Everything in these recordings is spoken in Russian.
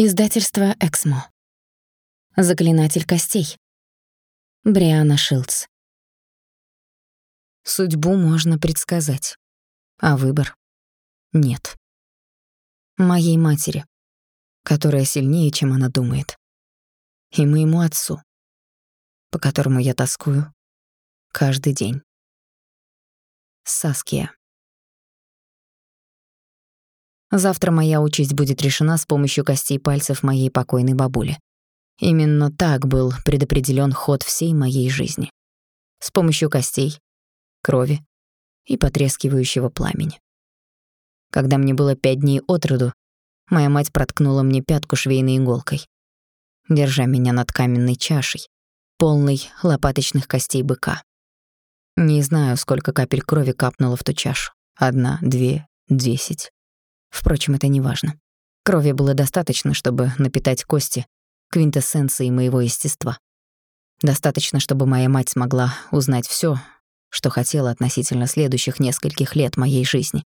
Издательство «Эксмо». Заклинатель костей. Бриана Шилдс. Судьбу можно предсказать, а выбор — нет. Моей матери, которая сильнее, чем она думает. И моему отцу, по которому я тоскую каждый день. Саския. Завтра моя участь будет решена с помощью костей пальцев моей покойной бабули. Именно так был предопределён ход всей моей жизни. С помощью костей, крови и потрескивающего пламени. Когда мне было пять дней от роду, моя мать проткнула мне пятку швейной иголкой, держа меня над каменной чашей, полной лопаточных костей быка. Не знаю, сколько капель крови капнуло в ту чашу. Одна, две, десять. Впрочем, это не важно. Крови было достаточно, чтобы напитать кости квинтэссенцией моего естества. Достаточно, чтобы моя мать смогла узнать всё, что хотела относительно следующих нескольких лет моей жизни.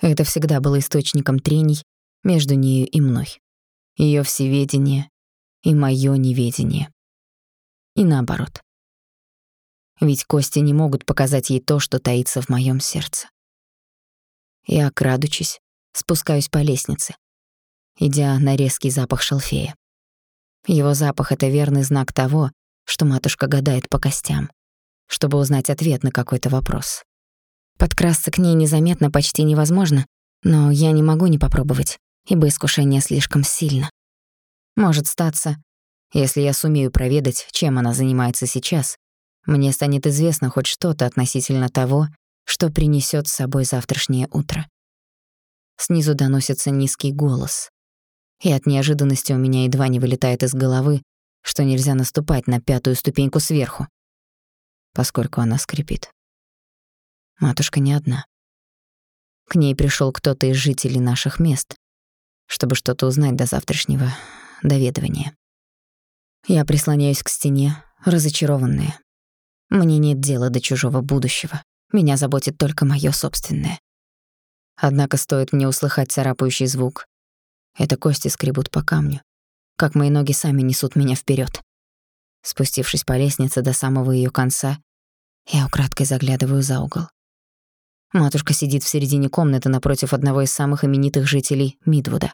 Это всегда было источником трений между нею и мной. Её всеведение и моё неведение. И наоборот. Ведь кости не могут показать ей то, что таится в моём сердце. Я, крадучись, спускаюсь по лестнице, идя на резкий запах шалфея. Его запах — это верный знак того, что матушка гадает по костям, чтобы узнать ответ на какой-то вопрос. Подкрасться к ней незаметно почти невозможно, но я не могу не попробовать, ибо искушение слишком сильно. Может статься, если я сумею проведать, чем она занимается сейчас, мне станет известно хоть что-то относительно того, что принесёт с собой завтрашнее утро. Снизу доносится низкий голос. И от неожиданности у меня едва не вылетает из головы, что нельзя наступать на пятую ступеньку сверху, поскольку она скрипит. Матушка не одна. К ней пришёл кто-то из жителей наших мест, чтобы что-то узнать до завтрашнего доведывания. Я прислоняюсь к стене, разочарованная. Мне нет дела до чужого будущего. Меня заботит только моё собственное. Однако стоит мне услыхать царапающий звук. Это кости скребут по камню, как мои ноги сами несут меня вперед. Спустившись по лестнице до самого ее конца, я украдкой заглядываю за угол. Матушка сидит в середине комнаты напротив одного из самых именитых жителей Мидвуда,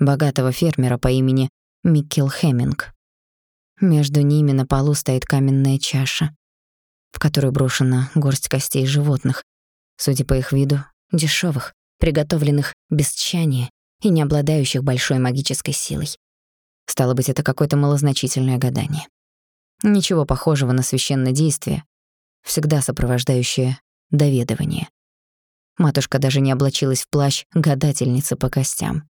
богатого фермера по имени Миккел Хеминг. Между ними на полу стоит каменная чаша, в которую брошена горсть костей животных, судя по их виду, дешевых, приготовленных без тщания и не обладающих большой магической силой. Стало быть, это какое-то малозначительное гадание. Ничего похожего на священное действие, всегда сопровождающее доведывание. Матушка даже не облачилась в плащ гадательницы по костям.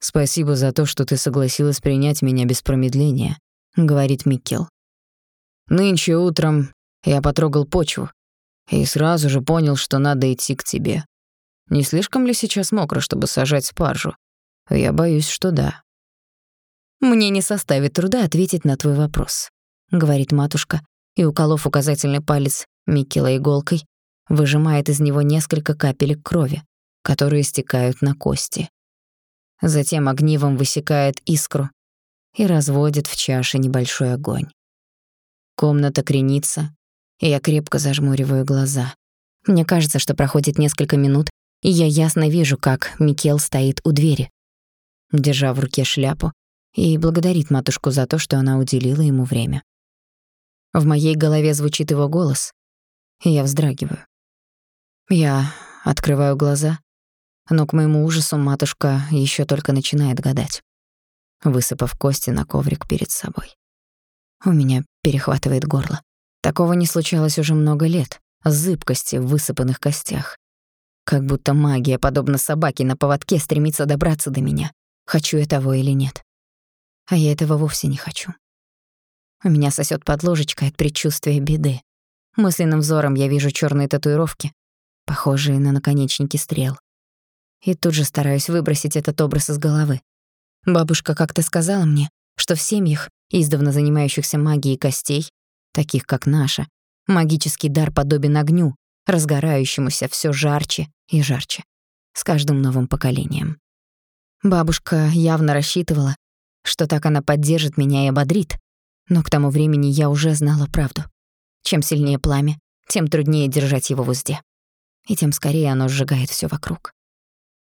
«Спасибо за то, что ты согласилась принять меня без промедления», — говорит Миккел. «Нынче утром я потрогал почву и сразу же понял, что надо идти к тебе. Не слишком ли сейчас мокро, чтобы сажать спаржу? Я боюсь, что да. Мне не составит труда ответить на твой вопрос, говорит матушка, и уколов указательный палец Миккела иголкой, выжимает из него несколько капелек крови, которые стекают на кости. Затем огнивом высекает искру и разводит в чаше небольшой огонь. Комната кренится, и я крепко зажмуриваю глаза. Мне кажется, что проходит несколько минут, и я ясно вижу, как Микел стоит у двери, держа в руке шляпу, и благодарит матушку за то, что она уделила ему время. В моей голове звучит его голос, и я вздрагиваю. Я открываю глаза, но к моему ужасу матушка еще только начинает гадать, высыпав кости на коврик перед собой. У меня перехватывает горло. Такого не случалось уже много лет. Зыбкости в высыпанных костях. Как будто магия, подобно собаке на поводке, стремится добраться до меня. Хочу я того или нет. А я этого вовсе не хочу. У меня сосёт под ложечкой от предчувствия беды. Мысленным взором я вижу чёрные татуировки, похожие на наконечники стрел. И тут же стараюсь выбросить этот образ из головы. Бабушка как-то сказала мне, что в семьях, издавна занимающихся магией костей, таких как наша. Магический дар подобен огню, разгорающемуся все жарче и жарче, с каждым новым поколением. Бабушка явно рассчитывала, что так она поддержит меня и ободрит. Но к тому времени я уже знала правду. Чем сильнее пламя, тем труднее держать его в узде. И тем скорее оно сжигает всё вокруг.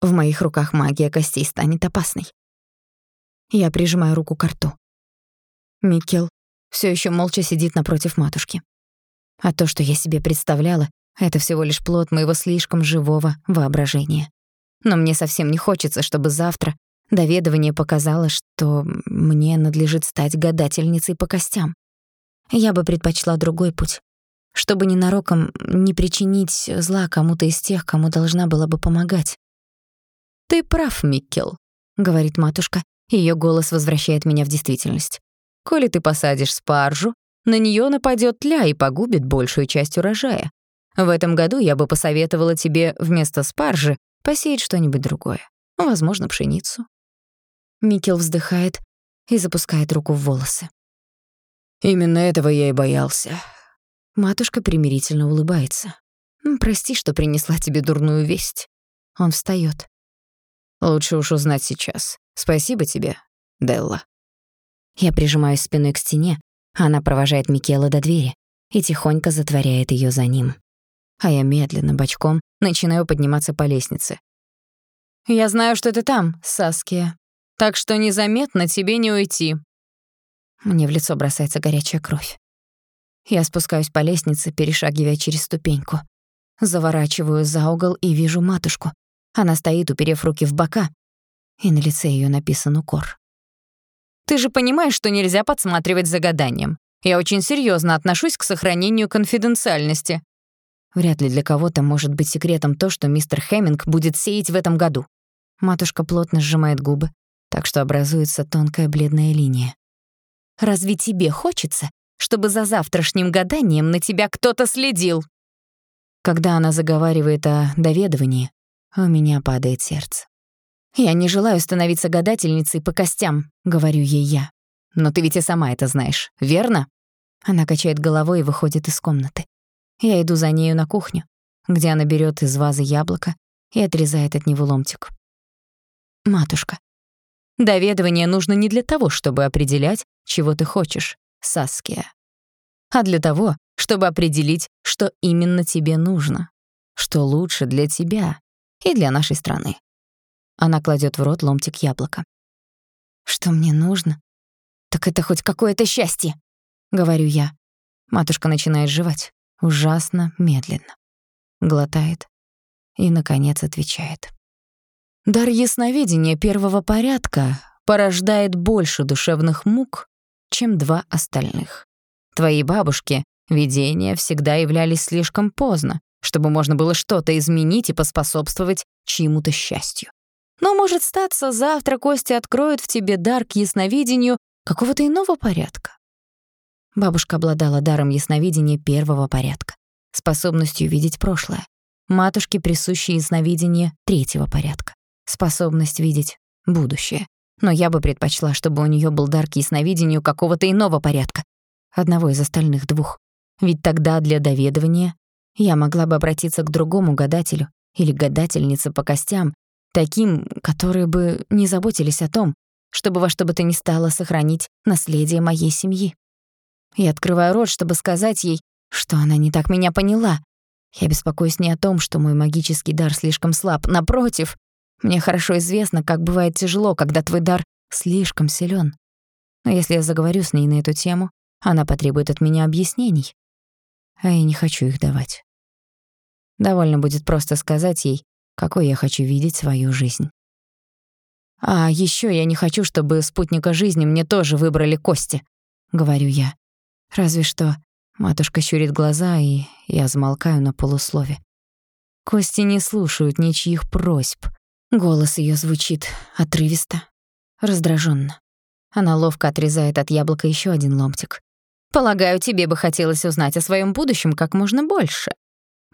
В моих руках магия костей станет опасной. Я прижимаю руку к рту. Микел всё ещё молча сидит напротив матушки. А то, что я себе представляла, это всего лишь плод моего слишком живого воображения. Но мне совсем не хочется, чтобы завтра доведование показало, что мне надлежит стать гадательницей по костям. Я бы предпочла другой путь, чтобы ненароком не причинить зла кому-то из тех, кому должна была бы помогать. «Ты прав, Миккел», — говорит матушка, её голос возвращает меня в действительность. «Коли ты посадишь спаржу, на неё нападёт тля и погубит большую часть урожая. В этом году я бы посоветовала тебе вместо спаржи посеять что-нибудь другое. Возможно, пшеницу. Микел вздыхает и запускает руку в волосы. Именно этого я и боялся. Матушка примирительно улыбается. «Прости, что принесла тебе дурную весть». Он встаёт. «Лучше уж узнать сейчас. Спасибо тебе, Делла». Я прижимаюсь спиной к стене, а она провожает Микела до двери и тихонько затворяет её за ним а я медленно, бочком, начинаю подниматься по лестнице. «Я знаю, что ты там, Саския, так что незаметно тебе не уйти». Мне в лицо бросается горячая кровь. Я спускаюсь по лестнице, перешагивая через ступеньку. Заворачиваю за угол и вижу матушку. Она стоит, уперев руки в бока, и на лице её написан укор. «Ты же понимаешь, что нельзя подсматривать за гаданием. Я очень серьёзно отношусь к сохранению конфиденциальности. Вряд ли для кого-то может быть секретом то, что мистер Хэмминг будет сеять в этом году. Матушка плотно сжимает губы, так что образуется тонкая бледная линия. «Разве тебе хочется, чтобы за завтрашним гаданием на тебя кто-то следил?» Когда она заговаривает о доведывании, у меня падает сердце. «Я не желаю становиться гадательницей по костям», — говорю ей я. «Но ты ведь и сама это знаешь, верно?» Она качает головой и выходит из комнаты. Я иду за нею на кухню, где она берет из вазы яблоко и отрезает от него ломтик. Матушка. Доведывание нужно не для того, чтобы определять, чего ты хочешь, Саския, а для того, чтобы определить, что именно тебе нужно, что лучше для тебя и для нашей страны. Она кладет в рот ломтик яблока. Что мне нужно? Так это хоть какое-то счастье, говорю я. Матушка начинает жевать ужасно медленно. Глотает и, наконец, отвечает. Дар ясновидения первого порядка порождает больше душевных мук, чем два остальных. Твоей бабушке видения всегда являлись слишком поздно, чтобы можно было что-то изменить и поспособствовать чьему-то счастью. Но, может статься, завтра Костя откроет в тебе дар к ясновидению какого-то иного порядка. Бабушка обладала даром ясновидения первого порядка, способностью видеть прошлое. Матушке присуще ясновидение третьего порядка, способность видеть будущее. Но я бы предпочла, чтобы у неё был дар к ясновидению какого-то иного порядка, одного из остальных двух. Ведь тогда для доведывания я могла бы обратиться к другому гадателю или гадательнице по костям, таким, которые бы не заботились о том, чтобы во что бы то ни стало сохранить наследие моей семьи. Я открываю рот, чтобы сказать ей, что она не так меня поняла. Я беспокоюсь не о том, что мой магический дар слишком слаб. Напротив, мне хорошо известно, как бывает тяжело, когда твой дар слишком силен. Но если я заговорю с ней на эту тему, она потребует от меня объяснений. А я не хочу их давать. Довольно будет просто сказать ей, какой я хочу видеть свою жизнь. А ещё я не хочу, чтобы спутника жизни мне тоже выбрали Кости, говорю я. Разве что матушка щурит глаза, и я замолкаю на полуслове. Кости не слушают ничьих просьб. Голос её звучит отрывисто, раздражённо. Она ловко отрезает от яблока ещё один ломтик. «Полагаю, тебе бы хотелось узнать о своём будущем как можно больше.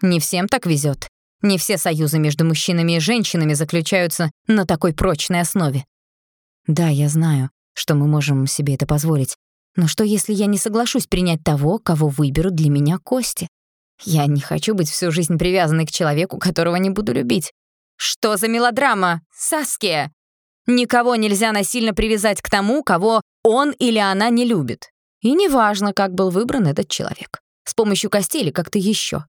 Не всем так везёт. Не все союзы между мужчинами и женщинами заключаются на такой прочной основе. Да, я знаю, что мы можем себе это позволить, но что, если я не соглашусь принять того, кого выберут для меня Кости? Я не хочу быть всю жизнь привязанной к человеку, которого не буду любить. Что за мелодрама, Саския? Никого нельзя насильно привязать к тому, кого он или она не любит. И неважно, как был выбран этот человек. С помощью костей или как-то еще.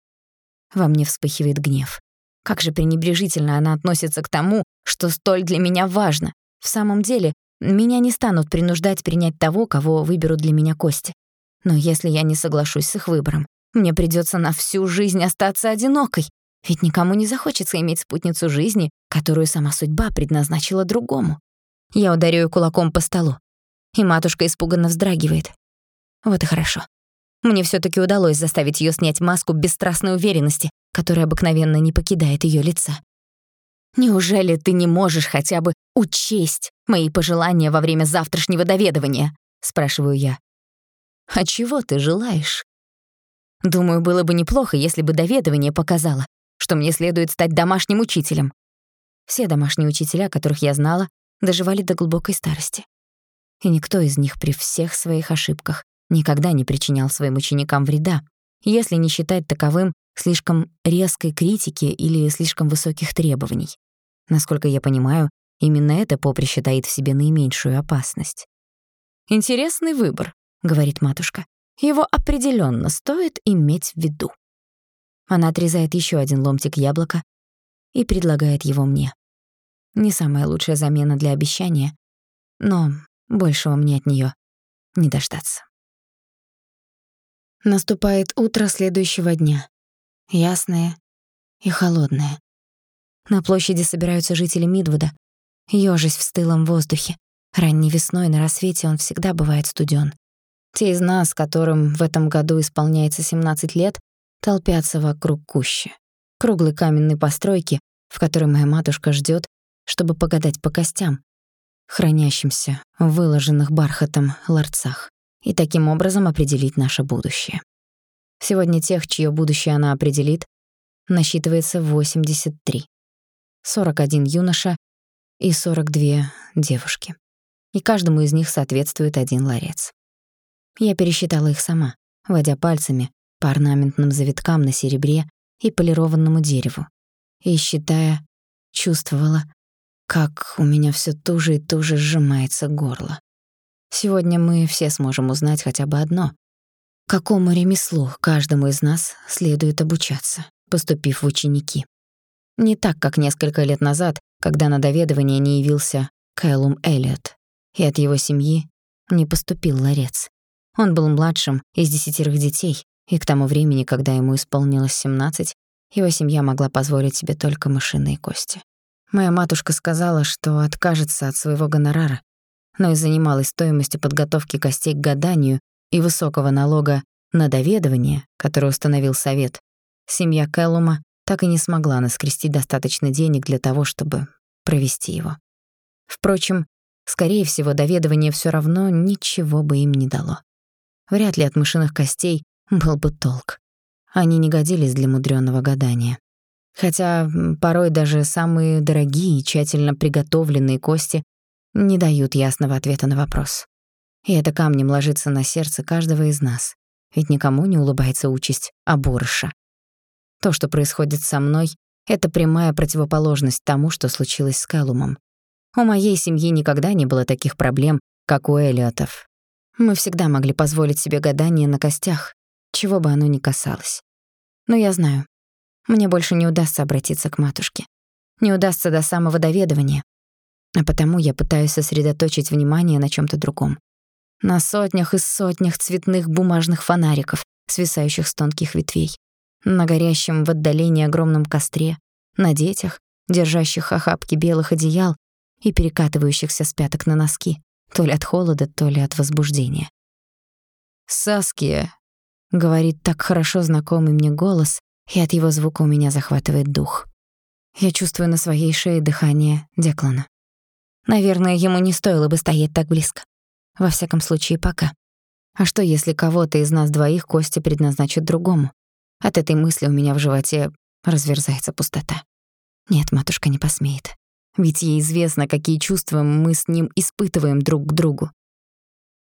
Во мне вспыхивает гнев. Как же пренебрежительно она относится к тому, что столь для меня важно. В самом деле, меня не станут принуждать принять того, кого выберут для меня кости. Но если я не соглашусь с их выбором, мне придется на всю жизнь остаться одинокой, ведь никому не захочется иметь спутницу жизни, которую сама судьба предназначила другому. Я ударю кулаком по столу, и матушка испуганно вздрагивает. Вот и хорошо. Мне все таки удалось заставить ее снять маску бесстрастной уверенности, которая обыкновенно не покидает ее лица. «Неужели ты не можешь хотя бы учесть мои пожелания во время завтрашнего доведывания?» — спрашиваю я. «А чего ты желаешь?» Думаю, было бы неплохо, если бы доведывание показало, что мне следует стать домашним учителем. Все домашние учителя, которых я знала, доживали до глубокой старости. И никто из них при всех своих ошибках никогда не причинял своим ученикам вреда, если не считать таковым слишком резкой критики или слишком высоких требований. Насколько я понимаю, именно это поприще таит в себе наименьшую опасность. «Интересный выбор», — говорит матушка. «Его определенно стоит иметь в виду». Она отрезает еще один ломтик яблока и предлагает его мне. Не самая лучшая замена для обещания, но большего мне от нее не дождаться. Наступает утро следующего дня. Ясное и холодное. На площади собираются жители Мидвуда, ёжись в стылом воздухе. Ранней весной на рассвете он всегда бывает студён. Те из нас, которым в этом году исполняется 17 лет, толпятся вокруг кущи. Круглой каменной постройки, в которой моя матушка ждёт, чтобы погадать по костям, хранящимся в выложенных бархатом ларцах и таким образом определить наше будущее. Сегодня тех, чье будущее она определит, насчитывается 83. 41 юноша и 42 девушки. И каждому из них соответствует один ларец. Я пересчитала их сама, водя пальцами по орнаментным завиткам на серебре и полированному дереву. И, считая, чувствовала, как у меня всё туже и туже сжимается горло. Сегодня мы все сможем узнать хотя бы одно. Какому ремеслу каждому из нас следует обучаться, поступив в ученики. Не так, как несколько лет назад, когда на доведывание не явился Кэллум Эллиот, и от его семьи не поступил ларец. Он был младшим из десятерых детей, и к тому времени, когда ему исполнилось 17, его семья могла позволить себе только мышиные кости. Моя матушка сказала, что откажется от своего гонорара, но из-за немалой стоимости подготовки костей к гаданию и высокого налога на доведывание, который установил совет, семья Кэллума так и не смогла наскрести достаточно денег для того, чтобы провести его. Впрочем, скорее всего, доведывание всё равно ничего бы им не дало. Вряд ли от мышиных костей был бы толк. Они не годились для мудрёного гадания. Хотя порой даже самые дорогие и тщательно приготовленные кости не дают ясного ответа на вопрос. И это камнем ложится на сердце каждого из нас, ведь никому не улыбается участь оборыша. То, что происходит со мной, это прямая противоположность тому, что случилось с Кэллумом. У моей семьи никогда не было таких проблем, как у Элиотов. Мы всегда могли позволить себе гадание на костях, чего бы оно ни касалось. Но я знаю, мне больше не удастся обратиться к матушке. Не удастся до самого доведывания. А потому я пытаюсь сосредоточить внимание на чем то другом. На сотнях и сотнях цветных бумажных фонариков, свисающих с тонких ветвей. На горящем в отдалении огромном костре. На детях, держащих охапки белых одеял и перекатывающихся с пяток на носки, то ли от холода, то ли от возбуждения. «Саския», — говорит так хорошо знакомый мне голос, и от его звука у меня захватывает дух. Я чувствую на своей шее дыхание Деклана. Наверное, ему не стоило бы стоять так близко. Во всяком случае, пока. А что, если кого-то из нас двоих кости предназначат другому? От этой мысли у меня в животе разверзается пустота. Нет, матушка не посмеет. Ведь ей известно, какие чувства мы с ним испытываем друг к другу.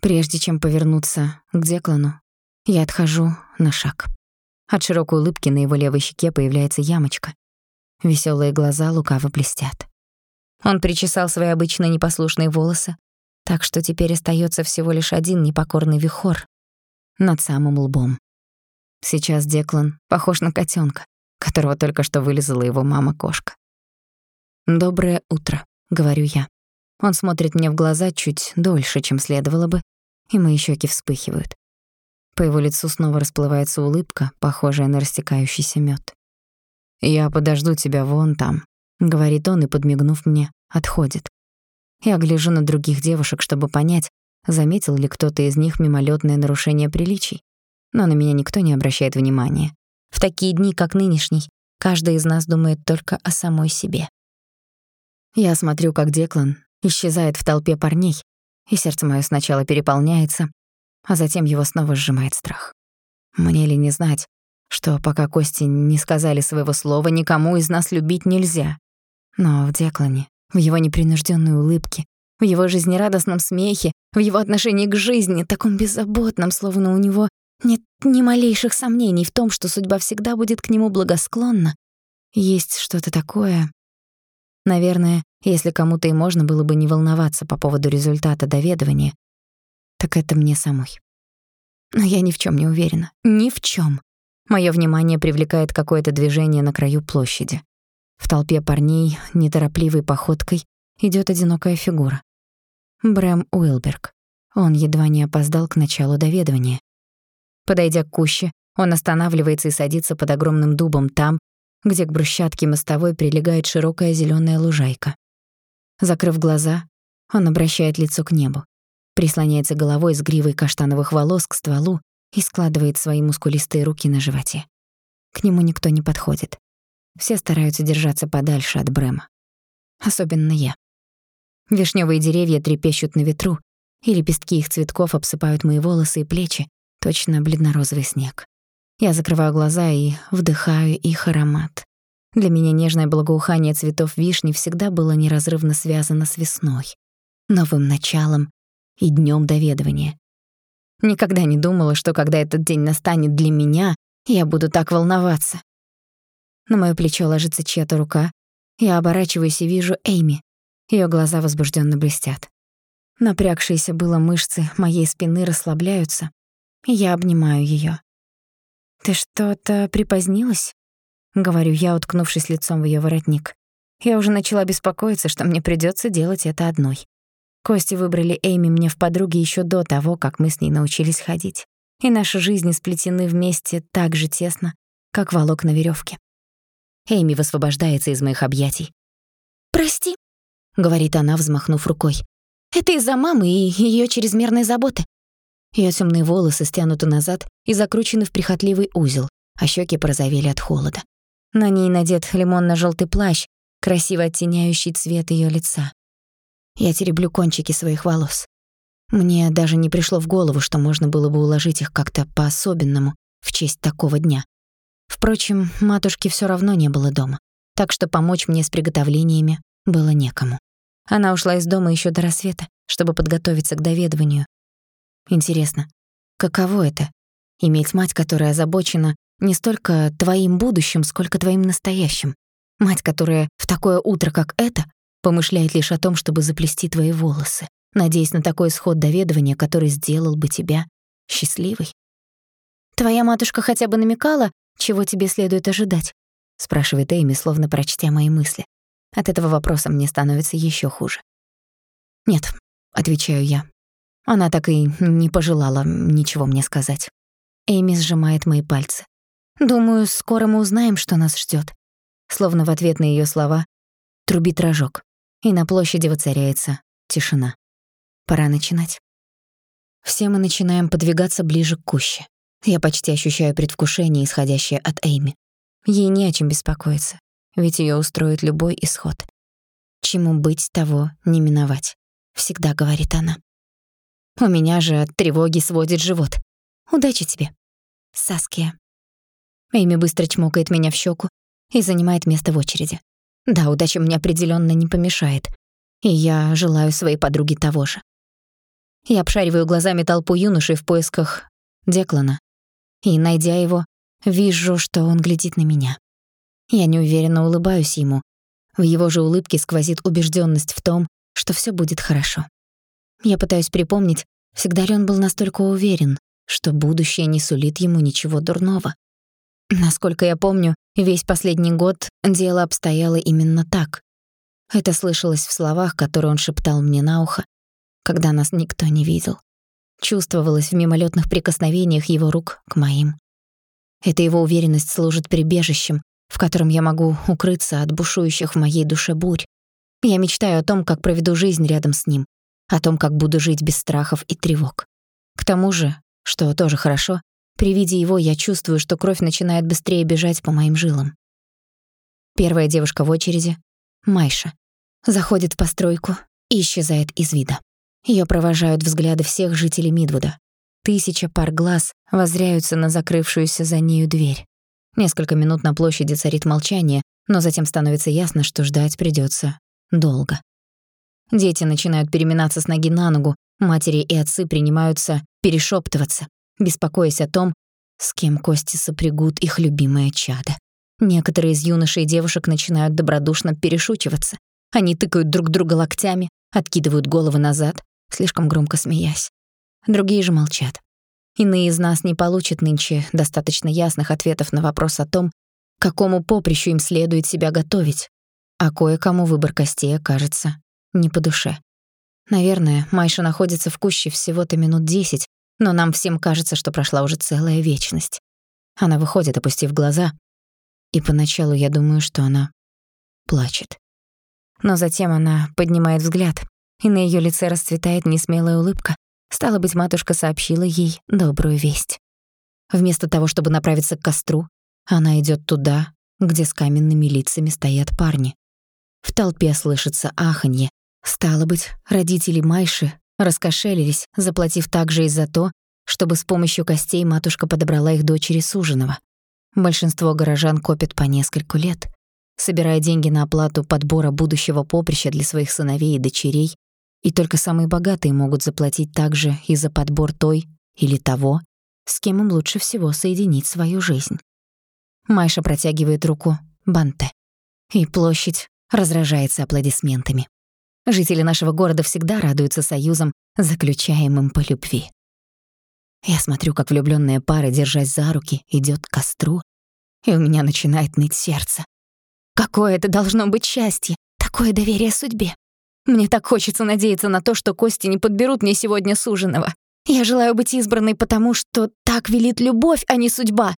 Прежде чем повернуться к Деклану, я отхожу на шаг. От широкой улыбки на его левой щеке появляется ямочка. Веселые глаза лукаво блестят. Он причесал свои обычно непослушные волосы, так что теперь остаётся всего лишь один непокорный вихор над самым лбом. Сейчас Деклан похож на котёнка, которого только что вылезала его мама-кошка. «Доброе утро», — говорю я. Он смотрит мне в глаза чуть дольше, чем следовало бы, и мои щеки вспыхивают. По его лицу снова расплывается улыбка, похожая на растекающийся мед. «Я подожду тебя вон там», — говорит он и, подмигнув мне, отходит. Я гляжу на других девушек, чтобы понять, заметил ли кто-то из них мимолетное нарушение приличий. Но на меня никто не обращает внимания. В такие дни, как нынешний, каждый из нас думает только о самой себе. Я смотрю, как Деклан исчезает в толпе парней, и сердце моё сначала переполняется, а затем его снова сжимает страх. Мне ли не знать, что пока Кости не сказали своего слова, никому из нас любить нельзя. Но в Деклане, в его непринужденной улыбке, в его жизнерадостном смехе, в его отношении к жизни, таком беззаботном, словно у него нет ни малейших сомнений в том, что судьба всегда будет к нему благосклонна, есть что-то такое. Наверное, если кому-то и можно было бы не волноваться по поводу результата доведывания, так это мне самой. Но я ни в чём не уверена. Ни в чём. Моё внимание привлекает какое-то движение на краю площади. В толпе парней неторопливой походкой идёт одинокая фигура. Брэм Уилберг. Он едва не опоздал к началу доведывания. Подойдя к куще, он останавливается и садится под огромным дубом там, где к брусчатке мостовой прилегает широкая зелёная лужайка. Закрыв глаза, он обращает лицо к небу, прислоняется головой с гривой каштановых волос к стволу и складывает свои мускулистые руки на животе. К нему никто не подходит. Все стараются держаться подальше от Брэма. Особенно я. Вишнёвые деревья трепещут на ветру, и лепестки их цветков обсыпают мои волосы и плечи, точно бледно-розовый снег. Я закрываю глаза и вдыхаю их аромат. Для меня нежное благоухание цветов вишни всегда было неразрывно связано с весной, новым началом и днём доведывания. Никогда не думала, что когда этот день настанет для меня, я буду так волноваться. На моё плечо ложится чья-то рука. Я оборачиваюсь и вижу Эйми. Её глаза возбуждённо блестят. Напрягшиеся было мышцы моей спины расслабляются, я обнимаю её. «Ты что-то припозднилась?» — говорю я, уткнувшись лицом в её воротник. Я уже начала беспокоиться, что мне придётся делать это одной. Кости выбрали Эйми мне в подруги ещё до того, как мы с ней научились ходить. И наши жизни сплетены вместе так же тесно, как волокна верёвки. Эйми высвобождается из моих объятий. «Прости», — говорит она, взмахнув рукой. «Это из-за мамы и её чрезмерной заботы». Её тёмные волосы стянуты назад и закручены в прихотливый узел, а щеки порозовели от холода. На ней надет лимонно-жёлтый плащ, красиво оттеняющий цвет её лица. Я тереблю кончики своих волос. Мне даже не пришло в голову, что можно было бы уложить их как-то по-особенному в честь такого дня. Впрочем, матушки всё равно не было дома, так что помочь мне с приготовлениями было некому. Она ушла из дома ещё до рассвета, чтобы подготовиться к доведыванию. Интересно, каково это — иметь мать, которая озабочена не столько твоим будущим, сколько твоим настоящим? Мать, которая в такое утро, как это, Помышляет лишь о том, чтобы заплести твои волосы, надеясь на такой исход доведывания, который сделал бы тебя счастливой. «Твоя матушка хотя бы намекала, чего тебе следует ожидать?» — спрашивает Эйми, словно прочтя мои мысли. От этого вопроса мне становится ещё хуже. «Нет», — отвечаю я. Она так и не пожелала ничего мне сказать. Эйми сжимает мои пальцы. «Думаю, скоро мы узнаем, что нас ждёт». Словно в ответ на её слова трубит рожок и на площади воцаряется тишина. Пора начинать. Все мы начинаем подвигаться ближе к куще. Я почти ощущаю предвкушение, исходящее от Эйми. Ей не о чем беспокоиться, ведь её устроит любой исход. Чему быть, того не миновать, всегда говорит она. У меня же от тревоги сводит живот. Удачи тебе, Саския. Эйми быстро чмокает меня в щеку и занимает место в очереди. Да, удача мне определённо не помешает. И я желаю своей подруге того же. Я обшариваю глазами толпу юношей в поисках Деклана. И, найдя его, вижу, что он глядит на меня. Я неуверенно улыбаюсь ему. В его же улыбке сквозит убежденность в том, что все будет хорошо. Я пытаюсь припомнить, всегда ли он был настолько уверен, что будущее не сулит ему ничего дурного. Насколько я помню, весь последний год дело обстояло именно так. Это слышалось в словах, которые он шептал мне на ухо, когда нас никто не видел. Чувствовалось в мимолетных прикосновениях его рук к моим. Эта его уверенность служит прибежищем, в котором я могу укрыться от бушующих в моей душе бурь. Я мечтаю о том, как проведу жизнь рядом с ним, о том, как буду жить без страхов и тревог. К тому же, что тоже хорошо, при виде его я чувствую, что кровь начинает быстрее бежать по моим жилам. Первая девушка в очереди — Майша. Заходит в постройку и исчезает из вида. Её провожают взгляды всех жителей Мидвуда. Тысяча пар глаз воззряются на закрывшуюся за нею дверь. Несколько минут на площади царит молчание, но затем становится ясно, что ждать придётся долго. Дети начинают переминаться с ноги на ногу, матери и отцы принимаются перешептываться, беспокоясь о том, с кем кости сопрягут их любимое чадо. Некоторые из юношей и девушек начинают добродушно перешучиваться. Они тыкают друг друга локтями, откидывают головы назад, слишком громко смеясь. Другие же молчат. Иные из нас не получат нынче достаточно ясных ответов на вопрос о том, к какому поприщу им следует себя готовить, а кое-кому выбор костей окажется не по душе. Наверное, Майша находится в куще всего-то минут десять, но нам всем кажется, что прошла уже целая вечность. Она выходит, опустив глаза, и поначалу я думаю, что она плачет. Но затем она поднимает взгляд, и на её лице расцветает несмелая улыбка. Стало быть, матушка сообщила ей добрую весть. Вместо того, чтобы направиться к костру, она идёт туда, где с каменными лицами стоят парни. В толпе слышится аханье. Стало быть, родители Майши раскошелились, заплатив также и за то, чтобы с помощью костей матушка подобрала их дочери суженого. Большинство горожан копят по нескольку лет, собирая деньги на оплату подбора будущего поприща для своих сыновей и дочерей, и только самые богатые могут заплатить также и за подбор той или того, с кем им лучше всего соединить свою жизнь. Майша протягивает руку Банте, и площадь разражается аплодисментами. Жители нашего города всегда радуются союзам, заключаемым по любви. Я смотрю, как влюблённая пара, держась за руки, идёт к костру, и у меня начинает ныть сердце. Какое это должно быть счастье, такое доверие судьбе. Мне так хочется надеяться на то, что кости не подберут мне сегодня суженого. Я желаю быть избранной потому, что так велит любовь, а не судьба.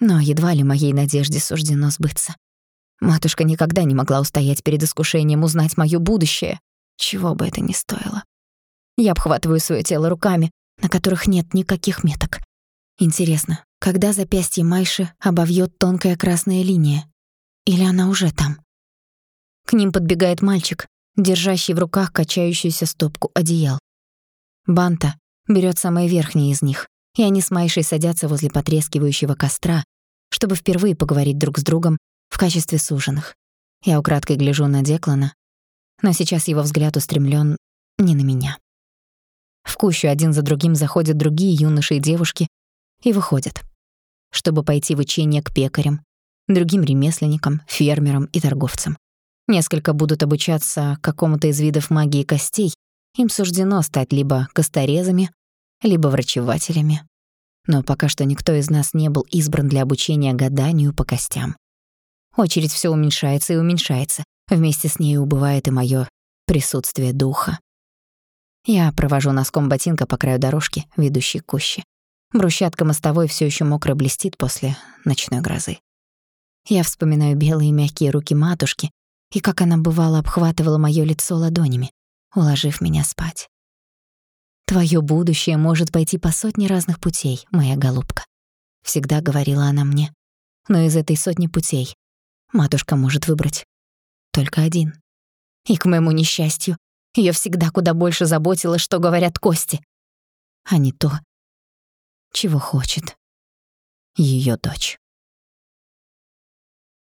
Но едва ли моей надежде суждено сбыться. Матушка никогда не могла устоять перед искушением узнать моё будущее, чего бы это ни стоило. Я обхватываю своё тело руками, на которых нет никаких меток. Интересно, когда запястье Майши обовьёт тонкая красная линия? Или она уже там? К ним подбегает мальчик, держащий в руках качающуюся стопку одеял. Банта берёт самые верхние из них, и они с Майшей садятся возле потрескивающего костра, чтобы впервые поговорить друг с другом в качестве суженых. Я украдкой гляжу на Деклана, но сейчас его взгляд устремлен не на меня. В кущу один за другим заходят другие юноши и девушки и выходят, чтобы пойти в учение к пекарям, другим ремесленникам, фермерам и торговцам. Несколько будут обучаться какому-то из видов магии костей, им суждено стать либо косторезами, либо врачевателями. Но пока что никто из нас не был избран для обучения гаданию по костям. Очередь все уменьшается и уменьшается. Вместе с ней убывает и моё присутствие духа. Я провожу носком ботинка по краю дорожки, ведущей к куще. Брусчатка мостовой все еще мокро блестит после ночной грозы. Я вспоминаю белые мягкие руки матушки и как она бывало обхватывала моё лицо ладонями, уложив меня спать. Твоё будущее может пойти по сотне разных путей, моя голубка, всегда говорила она мне. Но из этой сотни путей матушка может выбрать только один. И к моему несчастью, её всегда куда больше заботило, что говорят кости, а не то, чего хочет её дочь.